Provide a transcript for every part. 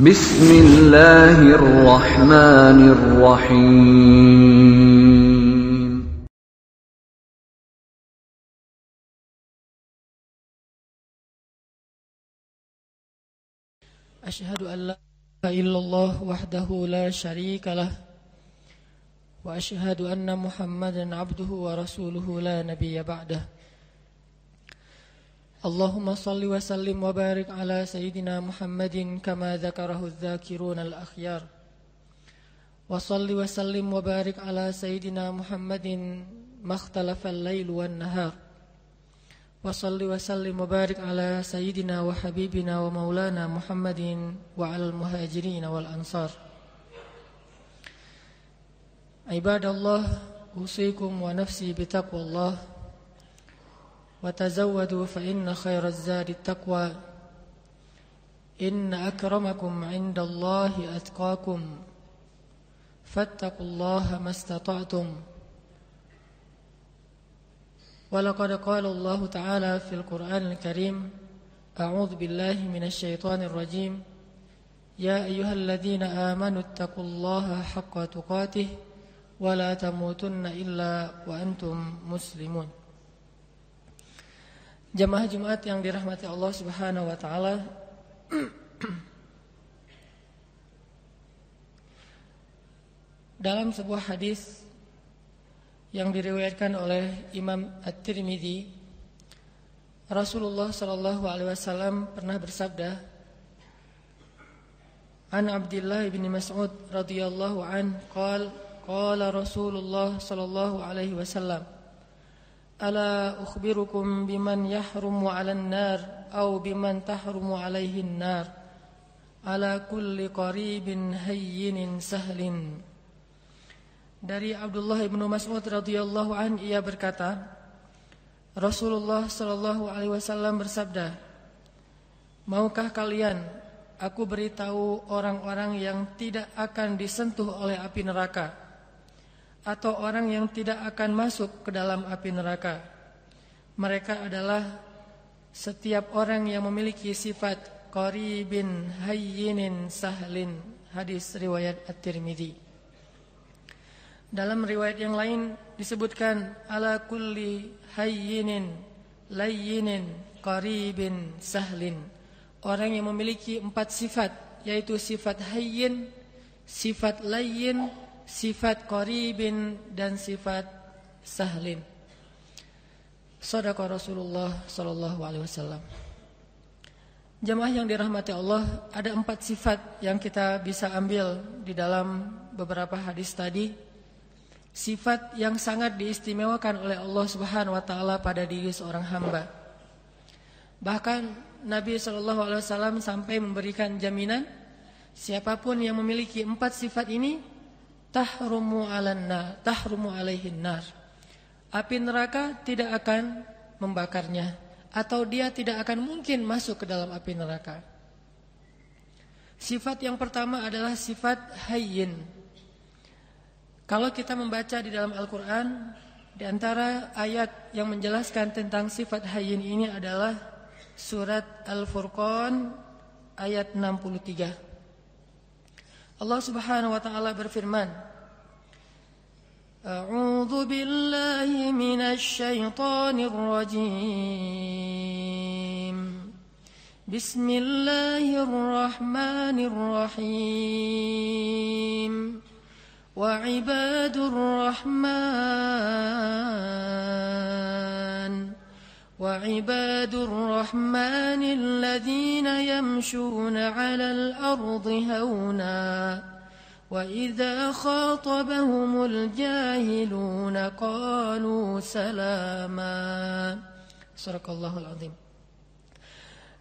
بسم الله الرحمن الرحيم. أشهد أن لا إله إلا الله وحده لا شريك له وأشهد أن محمدا عبده ورسوله لا نبي بعده. اللهم صل وسلم وبارك على سيدنا محمد كما ذكره الذاكرون الأخيار. وصل وسلم وبارك على سيدنا محمد ما اختلف الليل والنهار. وصل وسلم وبارك على سيدنا وحبيبنا ومولانا محمد وعلى المهاجرين والأنصار. عباد الله أوصيكم ونفسي بتقوى الله. وتزودوا فإن خير الزاد التقوى. إن أكرمكم عند الله أتقاكم. فاتقوا الله ما استطعتم. ولقد قال الله تعالى في القرآن الكريم أعوذ بالله من الشيطان الرجيم. يا أيها الذين آمنوا اتقوا الله حق تقاته ولا تموتن إلا وأنتم مسلمون. Jamaah Jumat yang dirahmati Allah Subhanahu wa taala. Dalam sebuah hadis yang diriwayatkan oleh Imam At-Tirmidzi, Rasulullah sallallahu alaihi wasallam pernah bersabda, An Abdullah bin Mas'ud radhiyallahu an qala qala Rasulullah sallallahu alaihi wasallam ألا أخبركم بمن يحرم على النار أو بمن تحرم عليه النار على كل قريب هين سهل Dari Abdullah bin Mas'ud radhiyallahu an ia berkata Rasulullah sallallahu alaihi wasallam bersabda Maukah kalian aku beritahu orang-orang yang tidak akan disentuh oleh api neraka Atau orang yang tidak akan masuk ke dalam api neraka. Mereka adalah setiap orang yang memiliki sifat qaribin hayyinin sahlin. Hadis riwayat At-Tirmidzi. Dalam riwayat yang lain disebutkan ala kulli hayyinin layyinin qaribin sahlin. Orang yang memiliki empat sifat yaitu sifat hayyin, sifat layyin, sifat qaribin dan sifat sahlin. Sadaqa Rasulullah sallallahu alaihi wasallam. Jemaah yang dirahmati Allah, ada empat sifat yang kita bisa ambil di dalam beberapa hadis tadi. Sifat yang sangat diistimewakan oleh Allah Subhanahu wa taala pada diri seorang hamba. Bahkan Nabi sallallahu alaihi wasallam sampai memberikan jaminan siapa pun yang memiliki empat sifat ini tahrumu alanna tahrumu alaihin nar api neraka tidak akan membakarnya atau dia tidak akan mungkin masuk ke dalam api neraka. Sifat yang pertama adalah sifat hayyin. Kalau kita membaca di dalam Al-Qur'an di antara ayat yang menjelaskan tentang sifat hayyin ini adalah surat Al-Furqan ayat 63 Allah Subhanahu wa taala berfirman A'udzu billahi minasy syaithanir rajim Bismillahirrahmanirrahim ibadur rahman وعباد الرحمن الذين يمشون على الأرض هونا وإذا خاطبهم الجاهلون قالوا سلاما صدق الله العظيم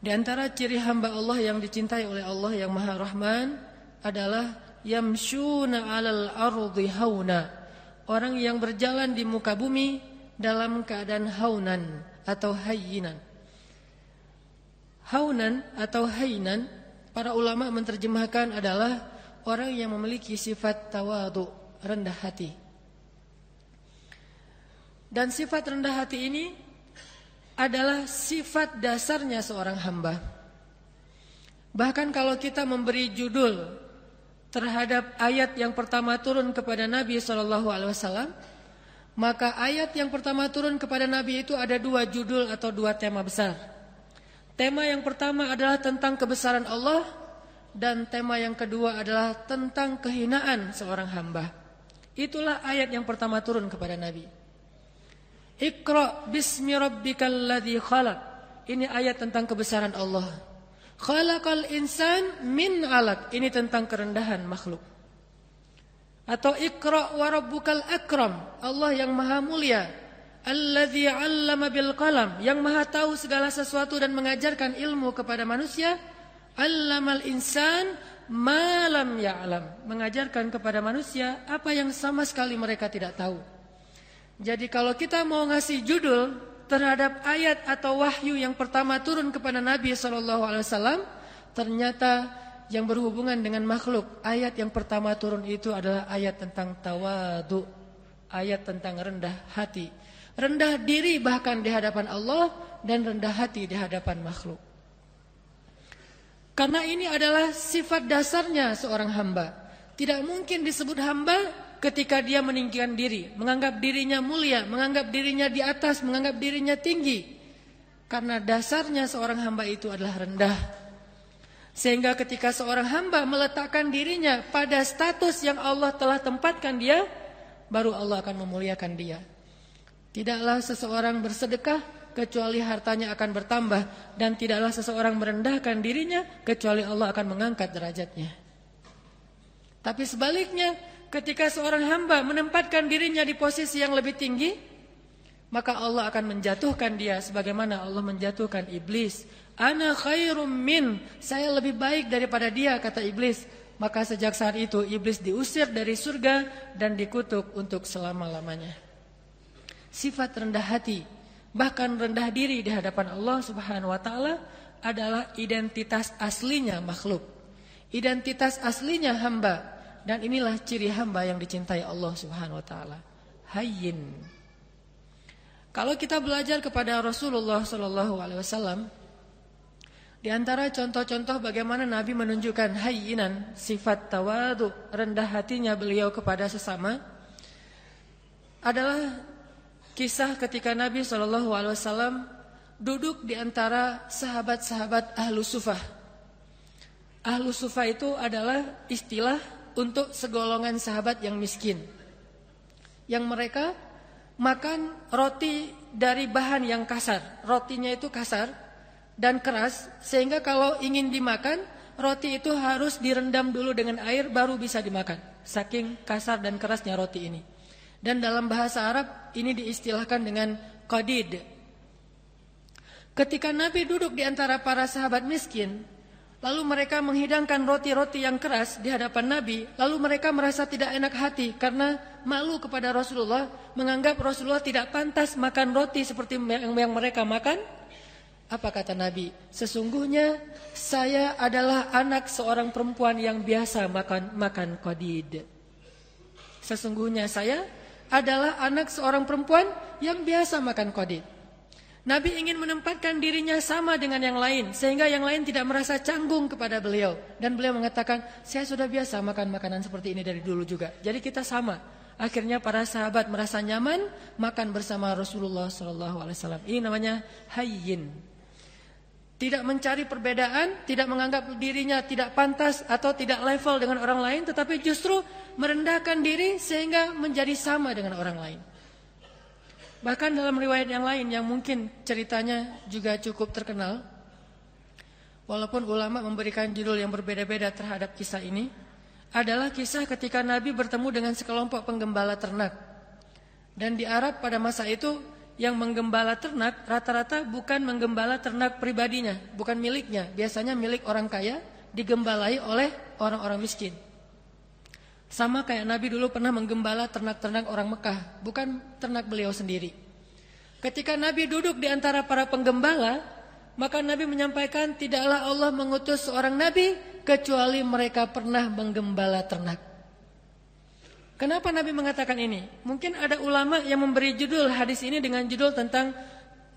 Di antara ciri hamba Allah yang dicintai oleh Allah yang Maha Rahman adalah yamshuna 'alal ardi hauna. Orang yang berjalan di muka bumi dalam keadaan haunan atau hayyinan. Haunan atau hayyinan para ulama menerjemahkan adalah orang yang memiliki sifat tawadu, rendah hati. Dan sifat rendah hati ini adalah sifat dasarnya seorang hamba. Bahkan kalau kita memberi judul terhadap ayat yang pertama turun kepada Nabi Shallallahu Alaihi Wasallam, maka ayat yang pertama turun kepada Nabi itu ada dua judul atau dua tema besar. Tema yang pertama adalah tentang kebesaran Allah dan tema yang kedua adalah tentang kehinaan seorang hamba. Itulah ayat yang pertama turun kepada Nabi. Iqra bismi rabbikal ladzi khalaq. Ini ayat tentang kebesaran Allah. Khalaqal insan min 'alaq. Ini tentang kerendahan makhluk. Atau Iqra wa rabbukal akram. Allah yang maha mulia. Alladzi 'allama bil qalam, yang maha tahu segala sesuatu dan mengajarkan ilmu kepada manusia. 'Allamal insan malam ya'lam, mengajarkan kepada manusia apa yang sama sekali mereka tidak tahu. Jadi kalau kita mau ngasih judul terhadap ayat atau wahyu yang pertama turun kepada Nabi Wasallam, ternyata yang berhubungan dengan makhluk. Ayat yang pertama turun itu adalah ayat tentang tawadu, ayat tentang rendah hati, rendah diri bahkan di hadapan Allah dan rendah hati di hadapan makhluk. Karena ini adalah sifat dasarnya seorang hamba. Tidak mungkin disebut hamba ketika dia meninggikan diri, menganggap dirinya mulia, menganggap dirinya di atas, menganggap dirinya tinggi. Karena dasarnya seorang hamba itu adalah rendah. Sehingga ketika seorang hamba meletakkan dirinya pada status yang Allah telah tempatkan dia, baru Allah akan memuliakan dia. Tidaklah seseorang bersedekah kecuali hartanya akan bertambah dan tidaklah seseorang merendahkan dirinya kecuali Allah akan mengangkat derajatnya. Tapi sebaliknya, Ketika seorang hamba menempatkan dirinya di posisi yang lebih tinggi, maka Allah akan menjatuhkan dia sebagaimana Allah menjatuhkan iblis. Ana khairum min, saya lebih baik daripada dia kata iblis. Maka sejak saat itu iblis diusir dari surga dan dikutuk untuk selama-lamanya. Sifat rendah hati, bahkan rendah diri di hadapan Allah Subhanahu wa taala adalah identitas aslinya makhluk. Identitas aslinya hamba dan inilah ciri hamba yang dicintai Allah Subhanahu wa taala. Hayyin. Kalau kita belajar kepada Rasulullah sallallahu alaihi wasallam di antara contoh-contoh bagaimana Nabi menunjukkan hayyinan, sifat tawadu, rendah hatinya beliau kepada sesama adalah kisah ketika Nabi sallallahu alaihi wasallam duduk di antara sahabat-sahabat Ahlu Sufah. Ahlu Sufah itu adalah istilah untuk segolongan sahabat yang miskin. Yang mereka makan roti dari bahan yang kasar. Rotinya itu kasar dan keras sehingga kalau ingin dimakan roti itu harus direndam dulu dengan air baru bisa dimakan. Saking kasar dan kerasnya roti ini. Dan dalam bahasa Arab ini diistilahkan dengan qadid. Ketika Nabi duduk di antara para sahabat miskin, Lalu mereka menghidangkan roti-roti yang keras di hadapan Nabi. Lalu mereka merasa tidak enak hati karena malu kepada Rasulullah. Menganggap Rasulullah tidak pantas makan roti seperti yang, mereka makan. Apa kata Nabi? Sesungguhnya saya adalah anak seorang perempuan yang biasa makan makan kodid. Sesungguhnya saya adalah anak seorang perempuan yang biasa makan kodid. Nabi ingin menempatkan dirinya sama dengan yang lain sehingga yang lain tidak merasa canggung kepada beliau dan beliau mengatakan saya sudah biasa makan makanan seperti ini dari dulu juga. Jadi kita sama. Akhirnya para sahabat merasa nyaman makan bersama Rasulullah SAW. Ini namanya hayyin. Tidak mencari perbedaan, tidak menganggap dirinya tidak pantas atau tidak level dengan orang lain, tetapi justru merendahkan diri sehingga menjadi sama dengan orang lain. Bahkan dalam riwayat yang lain yang mungkin ceritanya juga cukup terkenal. Walaupun ulama memberikan judul yang berbeda-beda terhadap kisah ini. Adalah kisah ketika Nabi bertemu dengan sekelompok penggembala ternak. Dan di Arab pada masa itu yang menggembala ternak rata-rata bukan menggembala ternak pribadinya. Bukan miliknya. Biasanya milik orang kaya digembalai oleh orang-orang miskin. Sama kayak Nabi dulu pernah menggembala ternak-ternak orang Mekah, bukan ternak beliau sendiri. Ketika Nabi duduk di antara para penggembala, maka Nabi menyampaikan tidaklah Allah mengutus seorang Nabi kecuali mereka pernah menggembala ternak. Kenapa Nabi mengatakan ini? Mungkin ada ulama yang memberi judul hadis ini dengan judul tentang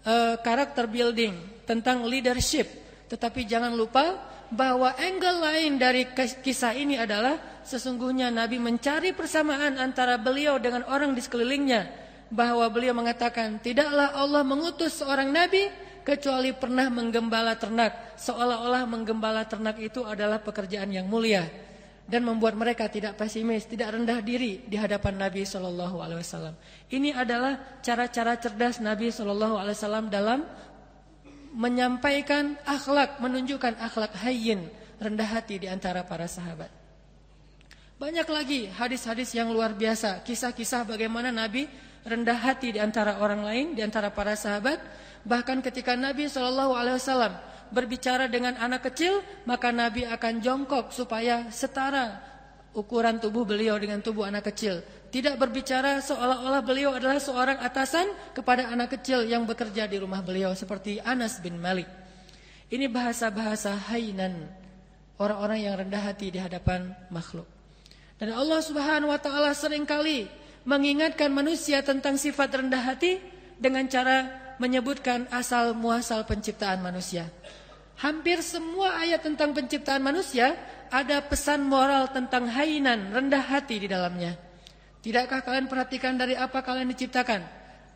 uh, karakter building, tentang leadership. Tetapi jangan lupa bahwa angle lain dari kisah ini adalah sesungguhnya Nabi mencari persamaan antara beliau dengan orang di sekelilingnya bahwa beliau mengatakan tidaklah Allah mengutus seorang nabi kecuali pernah menggembala ternak seolah-olah menggembala ternak itu adalah pekerjaan yang mulia dan membuat mereka tidak pesimis, tidak rendah diri di hadapan Nabi Wasallam. Ini adalah cara-cara cerdas Nabi Wasallam dalam menyampaikan akhlak, menunjukkan akhlak hayyin, rendah hati di antara para sahabat. Banyak lagi hadis-hadis yang luar biasa, kisah-kisah bagaimana Nabi rendah hati di antara orang lain, di antara para sahabat. Bahkan ketika Nabi Wasallam berbicara dengan anak kecil, maka Nabi akan jongkok supaya setara ukuran tubuh beliau dengan tubuh anak kecil. Tidak berbicara seolah-olah beliau adalah seorang atasan kepada anak kecil yang bekerja di rumah beliau seperti Anas bin Malik. Ini bahasa-bahasa hainan orang-orang yang rendah hati di hadapan makhluk. Dan Allah Subhanahu wa taala sering kali mengingatkan manusia tentang sifat rendah hati dengan cara menyebutkan asal muasal penciptaan manusia. Hampir semua ayat tentang penciptaan manusia ada pesan moral tentang hainan, rendah hati di dalamnya. Tidakkah kalian perhatikan dari apa kalian diciptakan?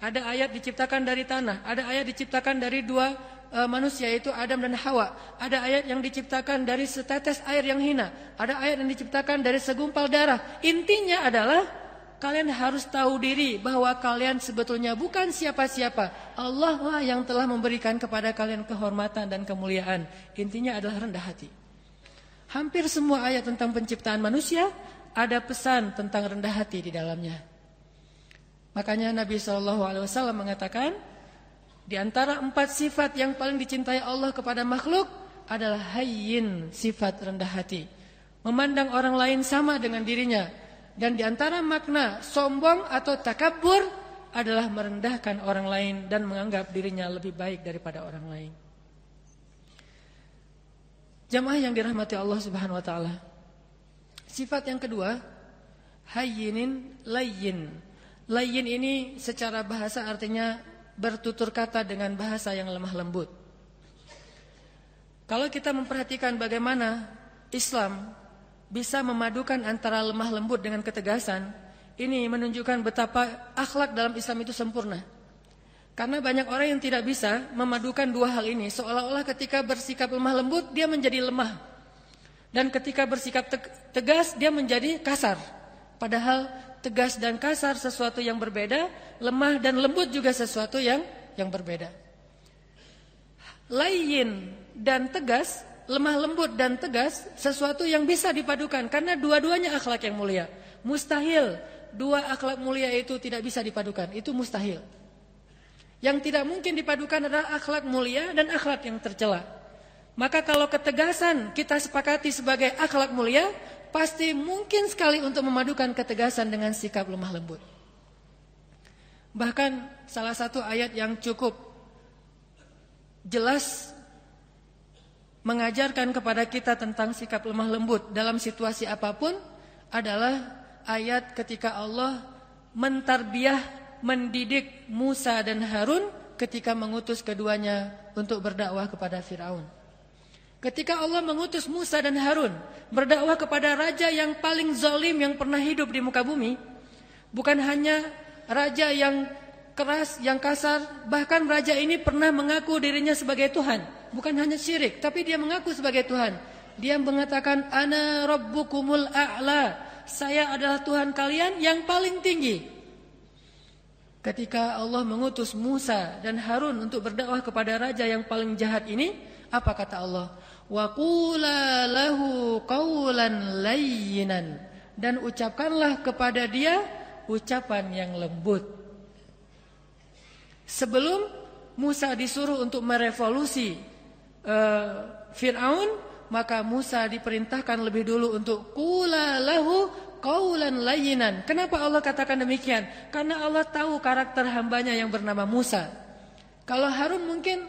Ada ayat diciptakan dari tanah, ada ayat diciptakan dari dua e, manusia yaitu Adam dan Hawa. Ada ayat yang diciptakan dari setetes air yang hina, ada ayat yang diciptakan dari segumpal darah. Intinya adalah kalian harus tahu diri bahwa kalian sebetulnya bukan siapa-siapa. Allah lah yang telah memberikan kepada kalian kehormatan dan kemuliaan. Intinya adalah rendah hati. Hampir semua ayat tentang penciptaan manusia ada pesan tentang rendah hati di dalamnya. Makanya Nabi Shallallahu Alaihi Wasallam mengatakan, di antara empat sifat yang paling dicintai Allah kepada makhluk adalah hayyin sifat rendah hati, memandang orang lain sama dengan dirinya, dan di antara makna sombong atau takabur adalah merendahkan orang lain dan menganggap dirinya lebih baik daripada orang lain. Jamaah yang dirahmati Allah Subhanahu wa taala. Sifat yang kedua, hayyinin layyin. Layyin ini secara bahasa artinya bertutur kata dengan bahasa yang lemah lembut. Kalau kita memperhatikan bagaimana Islam bisa memadukan antara lemah lembut dengan ketegasan, ini menunjukkan betapa akhlak dalam Islam itu sempurna. Karena banyak orang yang tidak bisa memadukan dua hal ini, seolah-olah ketika bersikap lemah lembut dia menjadi lemah. Dan ketika bersikap tegas dia menjadi kasar. Padahal tegas dan kasar sesuatu yang berbeda, lemah dan lembut juga sesuatu yang yang berbeda. Lain dan tegas, lemah lembut dan tegas sesuatu yang bisa dipadukan karena dua-duanya akhlak yang mulia. Mustahil dua akhlak mulia itu tidak bisa dipadukan, itu mustahil. Yang tidak mungkin dipadukan adalah akhlak mulia dan akhlak yang tercela. Maka kalau ketegasan kita sepakati sebagai akhlak mulia, pasti mungkin sekali untuk memadukan ketegasan dengan sikap lemah lembut. Bahkan salah satu ayat yang cukup jelas mengajarkan kepada kita tentang sikap lemah lembut dalam situasi apa pun adalah ayat ketika Allah mentarbiah mendidik Musa dan Harun ketika mengutus keduanya untuk berdakwah kepada Firaun. Ketika Allah mengutus Musa dan Harun berdakwah kepada raja yang paling zalim yang pernah hidup di muka bumi, bukan hanya raja yang keras, yang kasar, bahkan raja ini pernah mengaku dirinya sebagai Tuhan, bukan hanya syirik, tapi dia mengaku sebagai Tuhan. Dia mengatakan ana rabbukumul a'la. Saya adalah Tuhan kalian yang paling tinggi. Ketika Allah mengutus Musa dan Harun untuk berdakwah kepada raja yang paling jahat ini, apa kata Allah? wa qula lahu qawlan layyinan dan ucapkanlah kepada dia ucapan yang lembut. Sebelum Musa disuruh untuk merevolusi uh, Fir'aun, maka Musa diperintahkan lebih dulu untuk qula lahu qawlan layyinan. Kenapa Allah katakan demikian? Karena Allah tahu karakter hambanya yang bernama Musa. Kalau Harun mungkin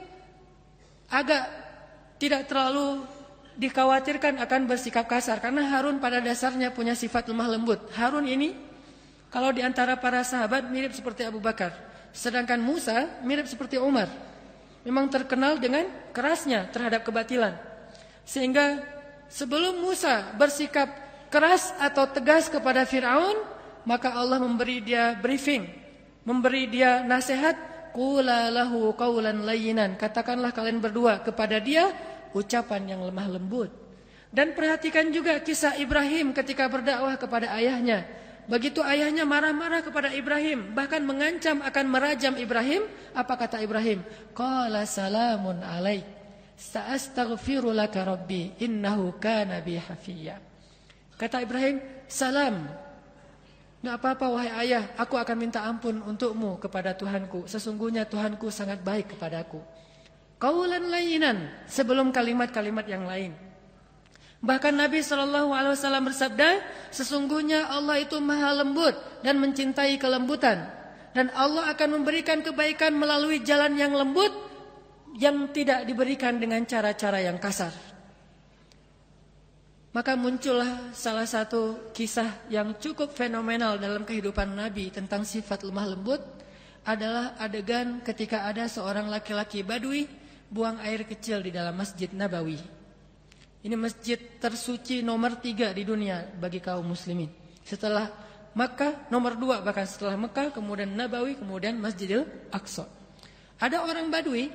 agak tidak terlalu dikhawatirkan akan bersikap kasar karena Harun pada dasarnya punya sifat lemah lembut. Harun ini kalau di antara para sahabat mirip seperti Abu Bakar, sedangkan Musa mirip seperti Umar. Memang terkenal dengan kerasnya terhadap kebatilan. Sehingga sebelum Musa bersikap keras atau tegas kepada Firaun, maka Allah memberi dia briefing, memberi dia nasihat, qula lahu qawlan. Katakanlah kalian berdua kepada dia ucapan yang lemah lembut. Dan perhatikan juga kisah Ibrahim ketika berdakwah kepada ayahnya. Begitu ayahnya marah-marah kepada Ibrahim, bahkan mengancam akan merajam Ibrahim, apa kata Ibrahim? Qala salamun alaik. Sa'astaghfiru rabbi innahu kana bi hafiya. Kata Ibrahim, salam. Enggak apa-apa wahai ayah, aku akan minta ampun untukmu kepada Tuhanku. Sesungguhnya Tuhanku sangat baik kepadaku. Qaulan layinan sebelum kalimat-kalimat yang lain. Bahkan Nabi Wasallam bersabda, sesungguhnya Allah itu maha lembut dan mencintai kelembutan, dan Allah akan memberikan kebaikan melalui jalan yang lembut yang tidak diberikan dengan cara-cara yang kasar. Maka muncullah salah satu kisah yang cukup fenomenal dalam kehidupan Nabi tentang sifat lemah lembut adalah adegan ketika ada seorang laki-laki badui buang air kecil di dalam Masjid Nabawi. Ini masjid tersuci nomor tiga di dunia bagi kaum muslimin. Setelah Makkah nomor dua bahkan setelah Makkah kemudian Nabawi kemudian Masjidil Aqsa. Ada orang badui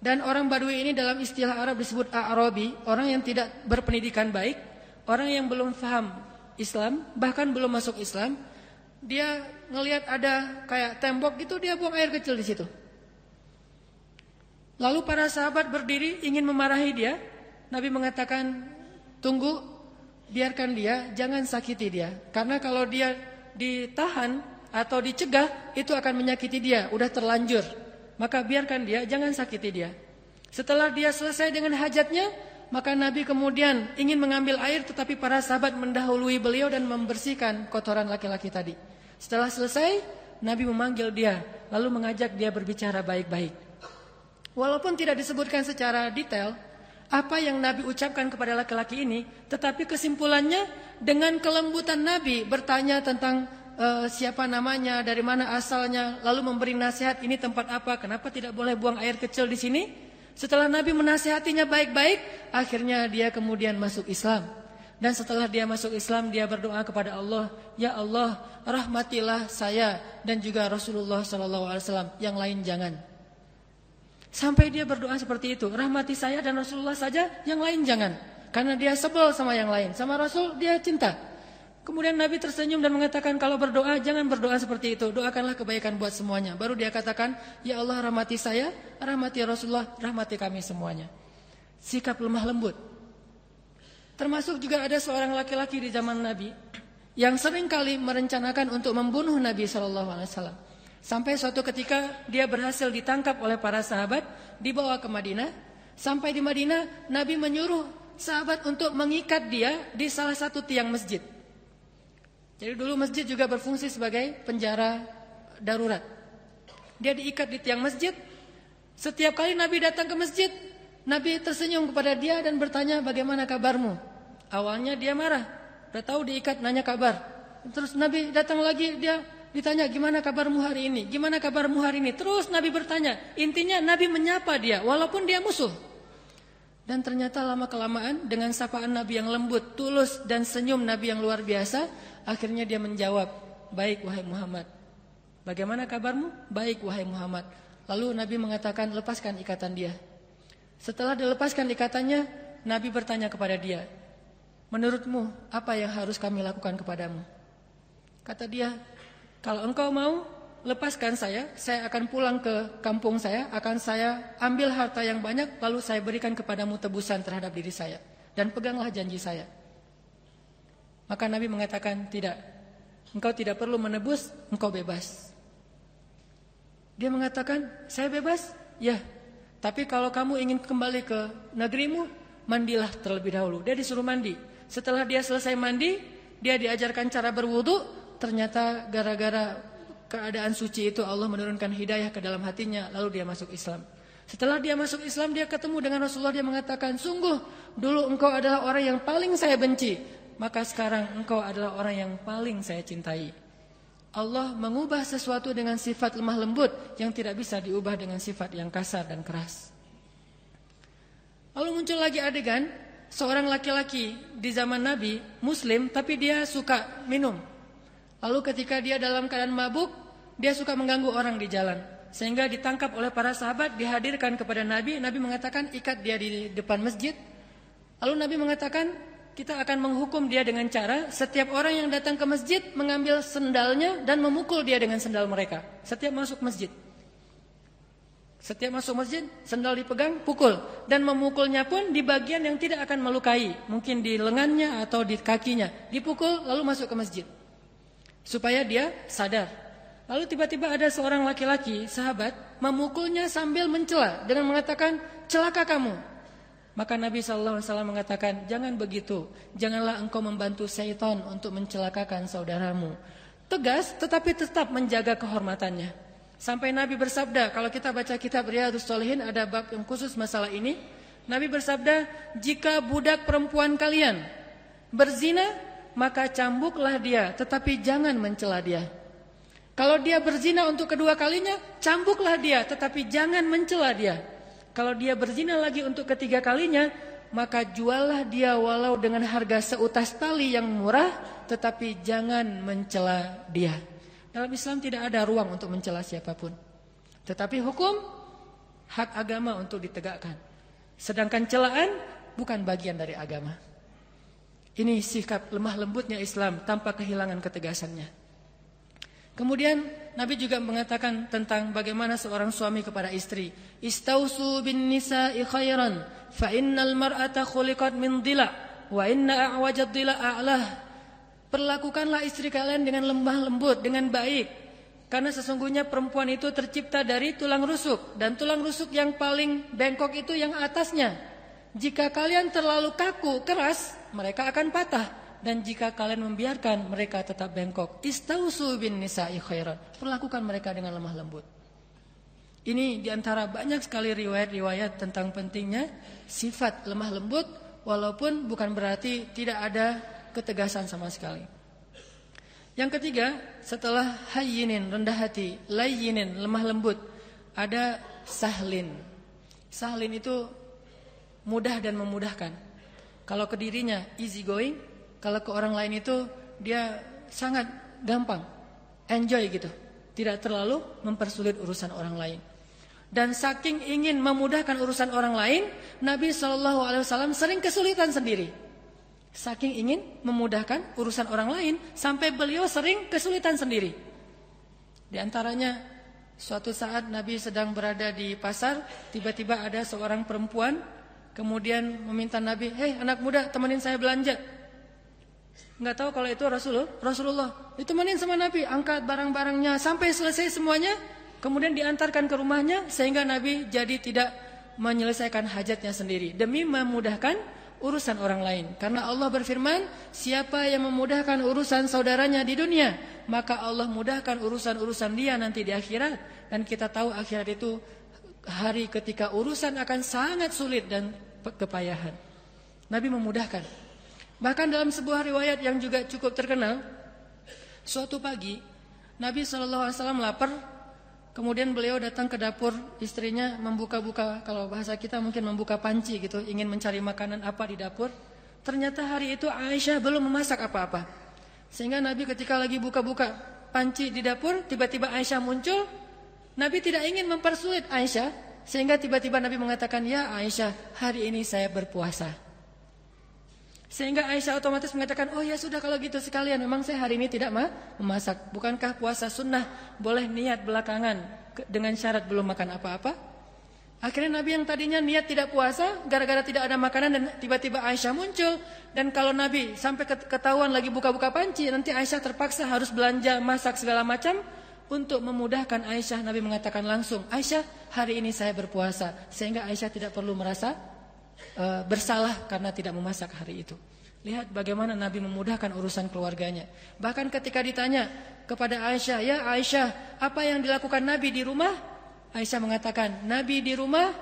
dan orang Badui ini dalam istilah Arab disebut Arabi, orang yang tidak berpendidikan baik, orang yang belum paham Islam, bahkan belum masuk Islam. Dia ngelihat ada kayak tembok gitu, dia buang air kecil di situ. Lalu para sahabat berdiri ingin memarahi dia. Nabi mengatakan, "Tunggu, biarkan dia, jangan sakiti dia. Karena kalau dia ditahan atau dicegah, itu akan menyakiti dia, udah terlanjur." Maka biarkan dia, jangan sakiti dia. Setelah dia selesai dengan hajatnya, maka Nabi kemudian ingin mengambil air tetapi para sahabat mendahului beliau dan membersihkan kotoran laki-laki tadi. Setelah selesai, Nabi memanggil dia, lalu mengajak dia berbicara baik-baik. Walaupun tidak disebutkan secara detail apa yang Nabi ucapkan kepada laki-laki ini, tetapi kesimpulannya dengan kelembutan Nabi bertanya tentang uh, siapa namanya, dari mana asalnya, lalu memberi nasihat ini tempat apa, kenapa tidak boleh buang air kecil di sini. Setelah Nabi menasihatinya baik-baik, akhirnya dia kemudian masuk Islam. Dan setelah dia masuk Islam, dia berdoa kepada Allah, Ya Allah, rahmatilah saya dan juga Rasulullah SAW. Yang lain jangan. Sampai dia berdoa seperti itu, rahmati saya dan Rasulullah saja, yang lain jangan. Karena dia sebel sama yang lain, sama Rasul dia cinta. Kemudian Nabi tersenyum dan mengatakan kalau berdoa jangan berdoa seperti itu. Doakanlah kebaikan buat semuanya. Baru dia katakan, "Ya Allah, rahmati saya, rahmati Rasulullah, rahmati kami semuanya." Sikap lemah lembut. Termasuk juga ada seorang laki-laki di zaman Nabi yang sering kali merencanakan untuk membunuh Nabi Shallallahu alaihi wasallam. Sampai suatu ketika dia berhasil ditangkap oleh para sahabat, dibawa ke Madinah. Sampai di Madinah, Nabi menyuruh sahabat untuk mengikat dia di salah satu tiang masjid. Jadi dulu masjid juga berfungsi sebagai penjara darurat. Dia diikat di tiang masjid. Setiap kali Nabi datang ke masjid, Nabi tersenyum kepada dia dan bertanya bagaimana kabarmu. Awalnya dia marah, udah tahu diikat nanya kabar. Terus Nabi datang lagi dia ditanya gimana kabarmu hari ini, gimana kabarmu hari ini. Terus Nabi bertanya, intinya Nabi menyapa dia walaupun dia musuh. Dan ternyata lama kelamaan dengan sapaan Nabi yang lembut, tulus dan senyum Nabi yang luar biasa, Akhirnya dia menjawab, "Baik wahai Muhammad." "Bagaimana kabarmu?" "Baik wahai Muhammad." Lalu Nabi mengatakan, "Lepaskan ikatan dia." Setelah dilepaskan ikatannya, Nabi bertanya kepada dia, "Menurutmu apa yang harus kami lakukan kepadamu?" Kata dia, "Kalau engkau mau, lepaskan saya, saya akan pulang ke kampung saya, akan saya ambil harta yang banyak, lalu saya berikan kepadamu tebusan terhadap diri saya. Dan peganglah janji saya." Maka Nabi mengatakan tidak. Engkau tidak perlu menebus, engkau bebas. Dia mengatakan, saya bebas? Ya. Tapi kalau kamu ingin kembali ke negerimu, mandilah terlebih dahulu. Dia disuruh mandi. Setelah dia selesai mandi, dia diajarkan cara berwudu. Ternyata gara-gara keadaan suci itu Allah menurunkan hidayah ke dalam hatinya, lalu dia masuk Islam. Setelah dia masuk Islam, dia ketemu dengan Rasulullah, dia mengatakan, sungguh dulu engkau adalah orang yang paling saya benci maka sekarang engkau adalah orang yang paling saya cintai. Allah mengubah sesuatu dengan sifat lemah lembut yang tidak bisa diubah dengan sifat yang kasar dan keras. Lalu muncul lagi adegan seorang laki-laki di zaman Nabi Muslim tapi dia suka minum. Lalu ketika dia dalam keadaan mabuk, dia suka mengganggu orang di jalan. Sehingga ditangkap oleh para sahabat, dihadirkan kepada Nabi. Nabi mengatakan ikat dia di depan masjid. Lalu Nabi mengatakan kita akan menghukum dia dengan cara setiap orang yang datang ke masjid mengambil sendalnya dan memukul dia dengan sendal mereka. Setiap masuk masjid. Setiap masuk masjid, sendal dipegang, pukul. Dan memukulnya pun di bagian yang tidak akan melukai. Mungkin di lengannya atau di kakinya. Dipukul lalu masuk ke masjid. Supaya dia sadar. Lalu tiba-tiba ada seorang laki-laki, sahabat, memukulnya sambil mencela. Dengan mengatakan, celaka kamu. Maka Nabi SAW mengatakan, jangan begitu. Janganlah engkau membantu syaitan untuk mencelakakan saudaramu. Tegas tetapi tetap menjaga kehormatannya. Sampai Nabi bersabda, kalau kita baca kitab Riyadhus Shalihin ada bab yang khusus masalah ini. Nabi bersabda, jika budak perempuan kalian berzina, maka cambuklah dia, tetapi jangan mencela dia. Kalau dia berzina untuk kedua kalinya, cambuklah dia, tetapi jangan mencela dia. Kalau dia berzina lagi untuk ketiga kalinya, maka juallah dia walau dengan harga seutas tali yang murah, tetapi jangan mencela dia. Dalam Islam tidak ada ruang untuk mencela siapa pun. Tetapi hukum hak agama untuk ditegakkan. Sedangkan celaan bukan bagian dari agama. Ini sikap lemah lembutnya Islam tanpa kehilangan ketegasannya. Kemudian Nabi juga mengatakan tentang bagaimana seorang suami kepada istri. Istausu bin nisa'i khairan fa innal mar'ata khuliqat min dila wa inna a'wajad dila a'lah Perlakukanlah istri kalian dengan lemah lembut, dengan baik. Karena sesungguhnya perempuan itu tercipta dari tulang rusuk. Dan tulang rusuk yang paling bengkok itu yang atasnya. Jika kalian terlalu kaku, keras, mereka akan patah. Dan jika kalian membiarkan, mereka tetap bengkok. Istausu bin nisa'i khairan. Perlakukan mereka dengan lemah lembut. Ini di antara banyak sekali riwayat-riwayat tentang pentingnya sifat lemah lembut. Walaupun bukan berarti tidak ada ketegasan sama sekali. Yang ketiga, setelah hayyinin, rendah hati, layyinin, lemah lembut, ada sahlin. Sahlin itu mudah dan memudahkan. Kalau ke dirinya easy going, kalau ke orang lain itu dia sangat gampang, enjoy gitu. Tidak terlalu mempersulit urusan orang lain. Dan saking ingin memudahkan urusan orang lain, Nabi SAW sering kesulitan sendiri. Saking ingin memudahkan urusan orang lain sampai beliau sering kesulitan sendiri. Di antaranya suatu saat Nabi sedang berada di pasar, tiba-tiba ada seorang perempuan kemudian meminta Nabi, "Hei anak muda, temenin saya belanja." Enggak tahu kalau itu Rasulullah, Rasulullah. Ditemenin sama Nabi, angkat barang-barangnya sampai selesai semuanya, kemudian diantarkan ke rumahnya sehingga Nabi jadi tidak menyelesaikan hajatnya sendiri demi memudahkan urusan orang lain. Karena Allah berfirman, siapa yang memudahkan urusan saudaranya di dunia, maka Allah mudahkan urusan-urusan dia nanti di akhirat. Dan kita tahu akhirat itu hari ketika urusan akan sangat sulit dan kepayahan. Nabi memudahkan. Bahkan dalam sebuah riwayat yang juga cukup terkenal, suatu pagi Nabi SAW lapar Kemudian beliau datang ke dapur istrinya membuka-buka kalau bahasa kita mungkin membuka panci gitu, ingin mencari makanan apa di dapur. Ternyata hari itu Aisyah belum memasak apa-apa. Sehingga Nabi ketika lagi buka-buka panci di dapur, tiba-tiba Aisyah muncul. Nabi tidak ingin mempersulit Aisyah, sehingga tiba-tiba Nabi mengatakan, "Ya Aisyah, hari ini saya berpuasa." Sehingga Aisyah otomatis mengatakan, oh ya sudah kalau gitu sekalian, memang saya hari ini tidak memasak. Bukankah puasa sunnah boleh niat belakangan dengan syarat belum makan apa-apa? Akhirnya Nabi yang tadinya niat tidak puasa, gara-gara tidak ada makanan dan tiba-tiba Aisyah muncul. Dan kalau Nabi sampai ketahuan lagi buka-buka panci, nanti Aisyah terpaksa harus belanja masak segala macam. Untuk memudahkan Aisyah, Nabi mengatakan langsung, Aisyah hari ini saya berpuasa. Sehingga Aisyah tidak perlu merasa uh, bersalah karena tidak memasak hari itu. Lihat bagaimana Nabi memudahkan urusan keluarganya. Bahkan ketika ditanya kepada Aisyah, "Ya Aisyah, apa yang dilakukan Nabi di rumah?" Aisyah mengatakan, "Nabi di rumah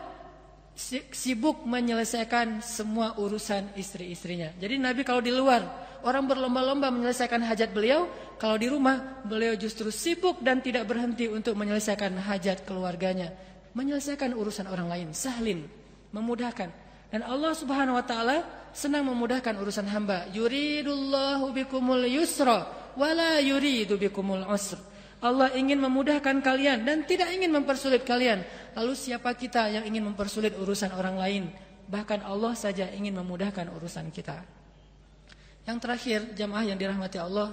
sibuk menyelesaikan semua urusan istri-istrinya." Jadi Nabi kalau di luar, orang berlomba-lomba menyelesaikan hajat beliau, kalau di rumah beliau justru sibuk dan tidak berhenti untuk menyelesaikan hajat keluarganya, menyelesaikan urusan orang lain, sahlin, memudahkan. Dan Allah Subhanahu wa taala senang memudahkan urusan hamba. Yuridullahu bikumul yusra wala yuridu bikumul usr. Allah ingin memudahkan kalian dan tidak ingin mempersulit kalian. Lalu siapa kita yang ingin mempersulit urusan orang lain? Bahkan Allah saja ingin memudahkan urusan kita. Yang terakhir, jamaah yang dirahmati Allah,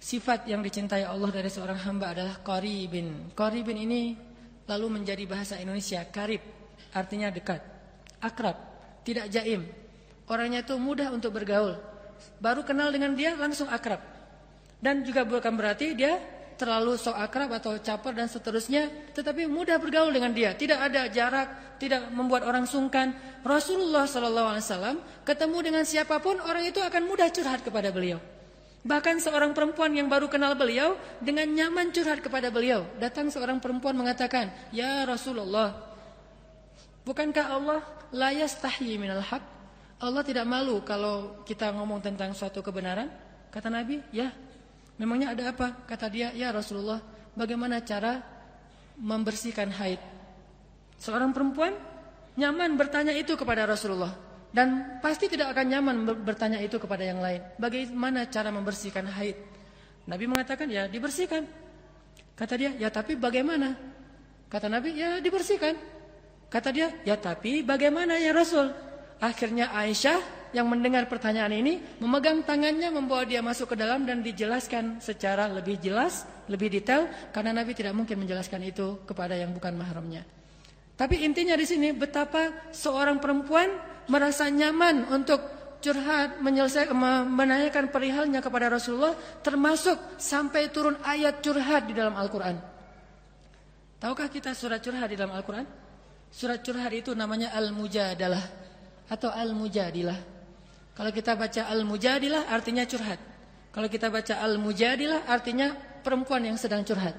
sifat yang dicintai Allah dari seorang hamba adalah qaribin. Qaribin ini lalu menjadi bahasa Indonesia karib, artinya dekat, akrab, tidak jaim. Orangnya itu mudah untuk bergaul. Baru kenal dengan dia langsung akrab. Dan juga bukan berarti dia terlalu sok akrab atau caper dan seterusnya, tetapi mudah bergaul dengan dia, tidak ada jarak, tidak membuat orang sungkan. Rasulullah Shallallahu Alaihi Wasallam ketemu dengan siapa pun orang itu akan mudah curhat kepada beliau. Bahkan seorang perempuan yang baru kenal beliau dengan nyaman curhat kepada beliau. Datang seorang perempuan mengatakan, Ya Rasulullah, bukankah Allah layas tahi minal haq? Allah tidak malu kalau kita ngomong tentang suatu kebenaran? Kata Nabi, ya Memangnya ada apa? Kata dia, ya Rasulullah, bagaimana cara membersihkan haid? Seorang perempuan nyaman bertanya itu kepada Rasulullah. Dan pasti tidak akan nyaman bertanya itu kepada yang lain. Bagaimana cara membersihkan haid? Nabi mengatakan, ya dibersihkan. Kata dia, ya tapi bagaimana? Kata Nabi, ya dibersihkan. Kata dia, ya tapi bagaimana ya Rasul? Akhirnya Aisyah yang mendengar pertanyaan ini memegang tangannya membawa dia masuk ke dalam dan dijelaskan secara lebih jelas, lebih detail karena Nabi tidak mungkin menjelaskan itu kepada yang bukan mahramnya. Tapi intinya di sini betapa seorang perempuan merasa nyaman untuk curhat, menyelesaikan, menanyakan perihalnya kepada Rasulullah termasuk sampai turun ayat curhat di dalam Al-Qur'an. Tahukah kita surat curhat di dalam Al-Qur'an? Surat curhat itu namanya Al-Mujadalah atau Al-Mujadilah. Kalau kita baca Al-Mujadilah artinya curhat. Kalau kita baca Al-Mujadilah artinya perempuan yang sedang curhat.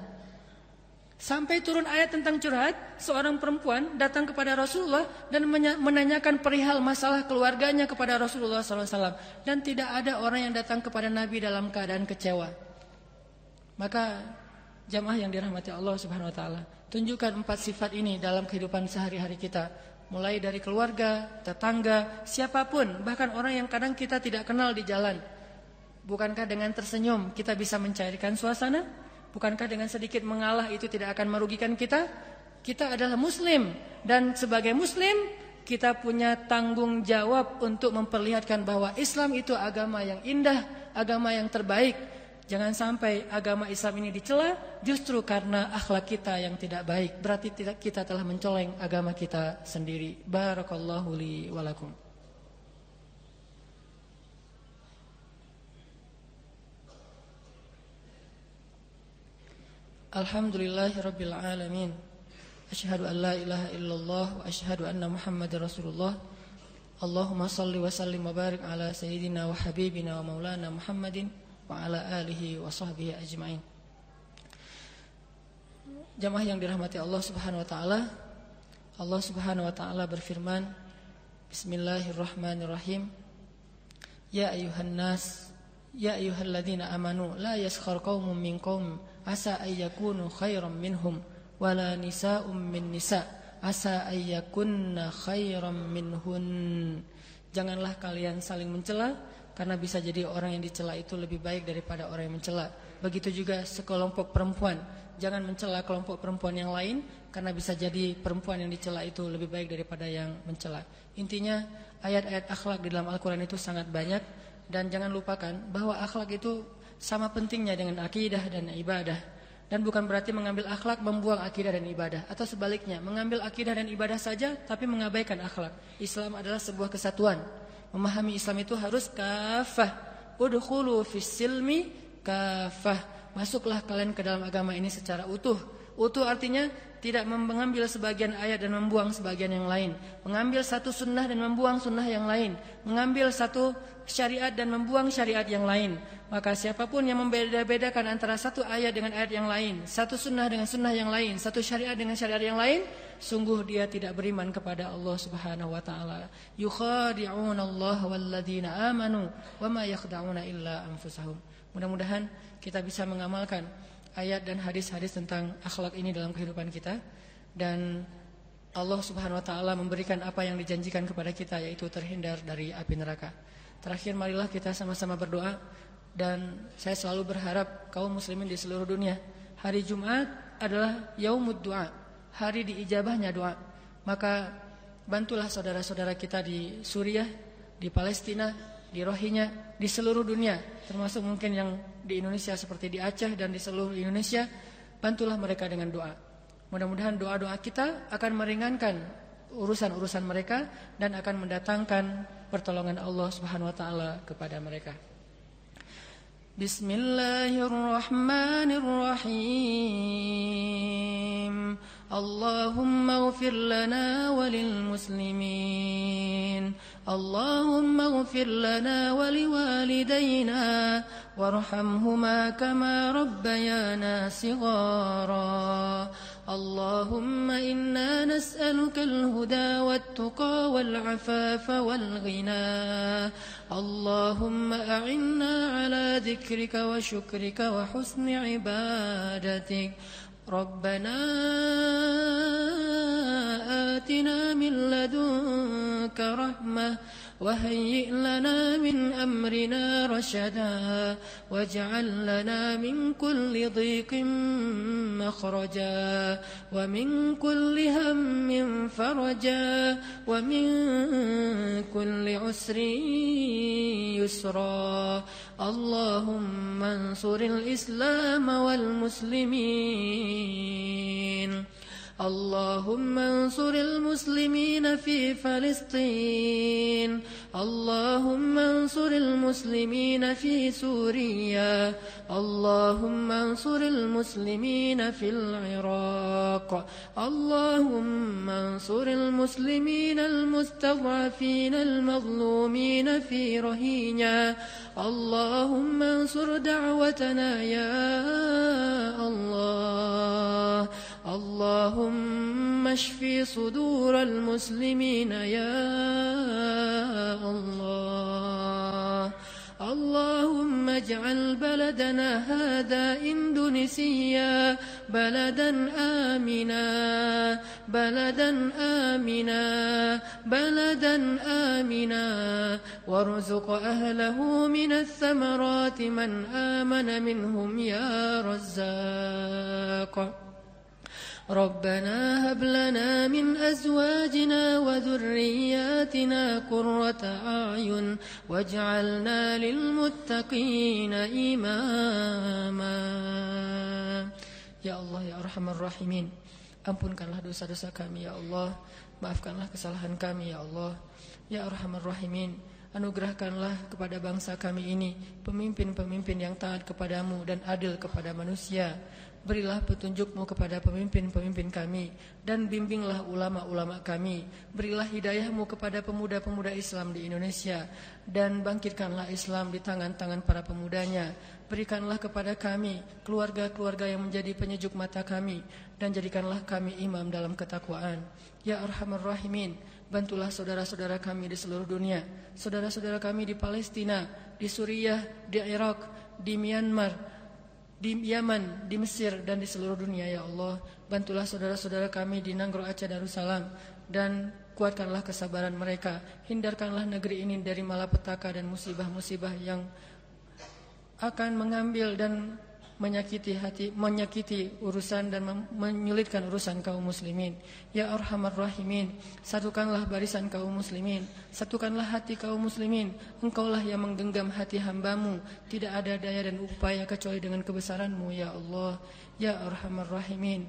Sampai turun ayat tentang curhat, seorang perempuan datang kepada Rasulullah dan menanyakan perihal masalah keluarganya kepada Rasulullah SAW. Dan tidak ada orang yang datang kepada Nabi dalam keadaan kecewa. Maka jamaah yang dirahmati Allah Subhanahu Wa Taala, tunjukkan empat sifat ini dalam kehidupan sehari-hari kita mulai dari keluarga, tetangga, siapa pun, bahkan orang yang kadang kita tidak kenal di jalan. Bukankah dengan tersenyum kita bisa mencairkan suasana? Bukankah dengan sedikit mengalah itu tidak akan merugikan kita? Kita adalah muslim dan sebagai muslim kita punya tanggung jawab untuk memperlihatkan bahwa Islam itu agama yang indah, agama yang terbaik Jangan sampai agama Islam ini dicela justru karena akhlak kita yang tidak baik. Berarti kita telah mencoleng agama kita sendiri. Barakallahu li walakum. Alhamdulillahirabbil alamin. Asyhadu an la ilaha illallah wa asyhadu anna Muhammadar Rasulullah. Allahumma salli wa sallim wa barik ala sayyidina wa habibina wa maulana Muhammadin wa ala alihi wa sahbihi ajma'in. Jamaah yang dirahmati Allah Subhanahu wa taala, Allah Subhanahu wa taala berfirman, Bismillahirrahmanirrahim. Ya ayuhan nas, ya ayyuhalladzina amanu, la yaskhar qaumun min qaum asa ayyakunu khairan minhum wala nisa'um min nisa' asa ayyakunna khairan minhun. Janganlah kalian saling mencela karena bisa jadi orang yang dicela itu lebih baik daripada orang yang mencela. Begitu juga sekelompok perempuan, jangan mencela kelompok perempuan yang lain karena bisa jadi perempuan yang dicela itu lebih baik daripada yang mencela. Intinya ayat-ayat akhlak di dalam Al-Qur'an itu sangat banyak dan jangan lupakan bahwa akhlak itu sama pentingnya dengan akidah dan ibadah. Dan bukan berarti mengambil akhlak membuang akidah dan ibadah Atau sebaliknya, mengambil akidah dan ibadah saja Tapi mengabaikan akhlak Islam adalah sebuah kesatuan memahami Islam itu harus kafah. Udkhulu fis silmi kafah. Masuklah kalian ke dalam agama ini secara utuh. Utuh artinya tidak mengambil sebagian ayat dan membuang sebagian yang lain. Mengambil satu sunnah dan membuang sunnah yang lain. Mengambil satu syariat dan membuang syariat yang lain. Maka siapa pun yang membeda-bedakan antara satu ayat dengan ayat yang lain, satu sunnah dengan sunnah yang lain, satu syariat dengan syariat yang lain, sungguh dia tidak beriman kepada Allah Subhanahu wa taala. Yukhadi'una Allah walladzina amanu wama yakhda'una illa anfusahum. Mudah-mudahan kita bisa mengamalkan ayat dan hadis-hadis tentang akhlak ini dalam kehidupan kita dan Allah Subhanahu wa taala memberikan apa yang dijanjikan kepada kita yaitu terhindar dari api neraka. Terakhir marilah kita sama-sama berdoa dan saya selalu berharap kaum muslimin di seluruh dunia hari Jumat adalah yaumud doa, hari diijabahnya doa. Maka bantulah saudara-saudara kita di Suriah, di Palestina, di Rohingya, di seluruh dunia, termasuk mungkin yang di Indonesia seperti di Aceh dan di seluruh Indonesia, bantulah mereka dengan doa. Mudah-mudahan doa-doa kita akan meringankan urusan-urusan mereka dan akan mendatangkan pertolongan Allah Subhanahu wa taala kepada mereka. Bismillahirrahmanirrahim. اللهم اغفر لنا وللمسلمين. اللهم اغفر لنا ولوالدينا وارحمهما كما ربيانا صغارا. اللهم إنا نسألك الهدى والتقى والعفاف والغنى. اللهم أعنا على ذكرك وشكرك وحسن عبادتك. ربنا آتنا من لدنك رحمة وهيئ لنا من أمرنا رشدا واجعل لنا من كل ضيق مخرجا ومن كل هم فرجا ومن كل عسر يسرا اللهم انصر الإسلام والمسلمين اللهم انصر المسلمين في فلسطين. اللهم انصر المسلمين في سوريا. اللهم انصر المسلمين في العراق. اللهم انصر المسلمين المستضعفين المظلومين في رهينيا اللهم انصر دعوتنا يا الله. اللهم اشف صدور المسلمين يا الله. اللهم اجعل بلدنا هذا إندونيسيا بلدا آمنا بلدا آمنا بلدا آمنا. وارزق أهله من الثمرات من آمن منهم يا رزاق. ربنا هب لنا من أزواجنا وذرياتنا قرة أعين واجعلنا للمتقين إماما Ya Allah ya Arhamar Rahimin Ampunkanlah dosa-dosa kami ya Allah Maafkanlah kesalahan kami ya Allah Ya Arhamar Rahimin Anugerahkanlah kepada bangsa kami ini Pemimpin-pemimpin yang taat kepadamu Dan adil kepada manusia Berilah petunjukmu kepada pemimpin-pemimpin kami Dan bimbinglah ulama-ulama kami. Berilah hidayahmu kepada pemuda-pemuda Islam di Indonesia Dan bangkitkanlah Islam di tangan-tangan para pemudanya. Berikanlah kepada kami keluarga-keluarga yang menjadi penyejuk mata kami Dan jadikanlah kami imam dalam ketakwaan. Ya Arhamar Rahimin Bantulah saudara-saudara kami di seluruh dunia Saudara-saudara kami di Palestina Di Suriah, di Irak, di Myanmar di Yaman, di Mesir dan di seluruh dunia ya Allah. Bantulah saudara-saudara kami di Nanggro Aceh Darussalam dan kuatkanlah kesabaran mereka. Hindarkanlah negeri ini dari malapetaka dan musibah-musibah yang akan mengambil dan menyakiti hati, menyakiti urusan dan menyulitkan urusan kaum muslimin. Ya Arhamar Rahimin, satukanlah barisan kaum muslimin, satukanlah hati kaum muslimin. Engkaulah yang menggenggam hati hambamu, tidak ada daya dan upaya kecuali dengan kebesaranmu ya Allah. Ya Arhamar Rahimin,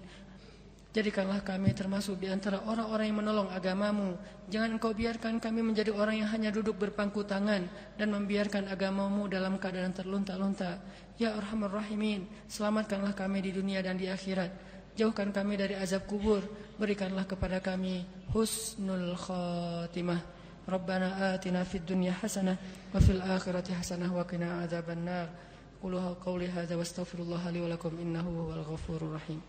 Jadikanlah kami termasuk di antara orang-orang yang menolong agamamu. Jangan engkau biarkan kami menjadi orang yang hanya duduk berpangku tangan dan membiarkan agamamu dalam keadaan terlunta-lunta. Ya Arhamar Rahimin, selamatkanlah kami di dunia dan di akhirat. Jauhkan kami dari azab kubur. Berikanlah kepada kami husnul khatimah. Rabbana atina fid dunya hasanah wa fil akhirati hasanah wa qina adzabannar. Qulu qawli hadza wastaghfirullah li wa lakum innahu huwal ghafurur rahim.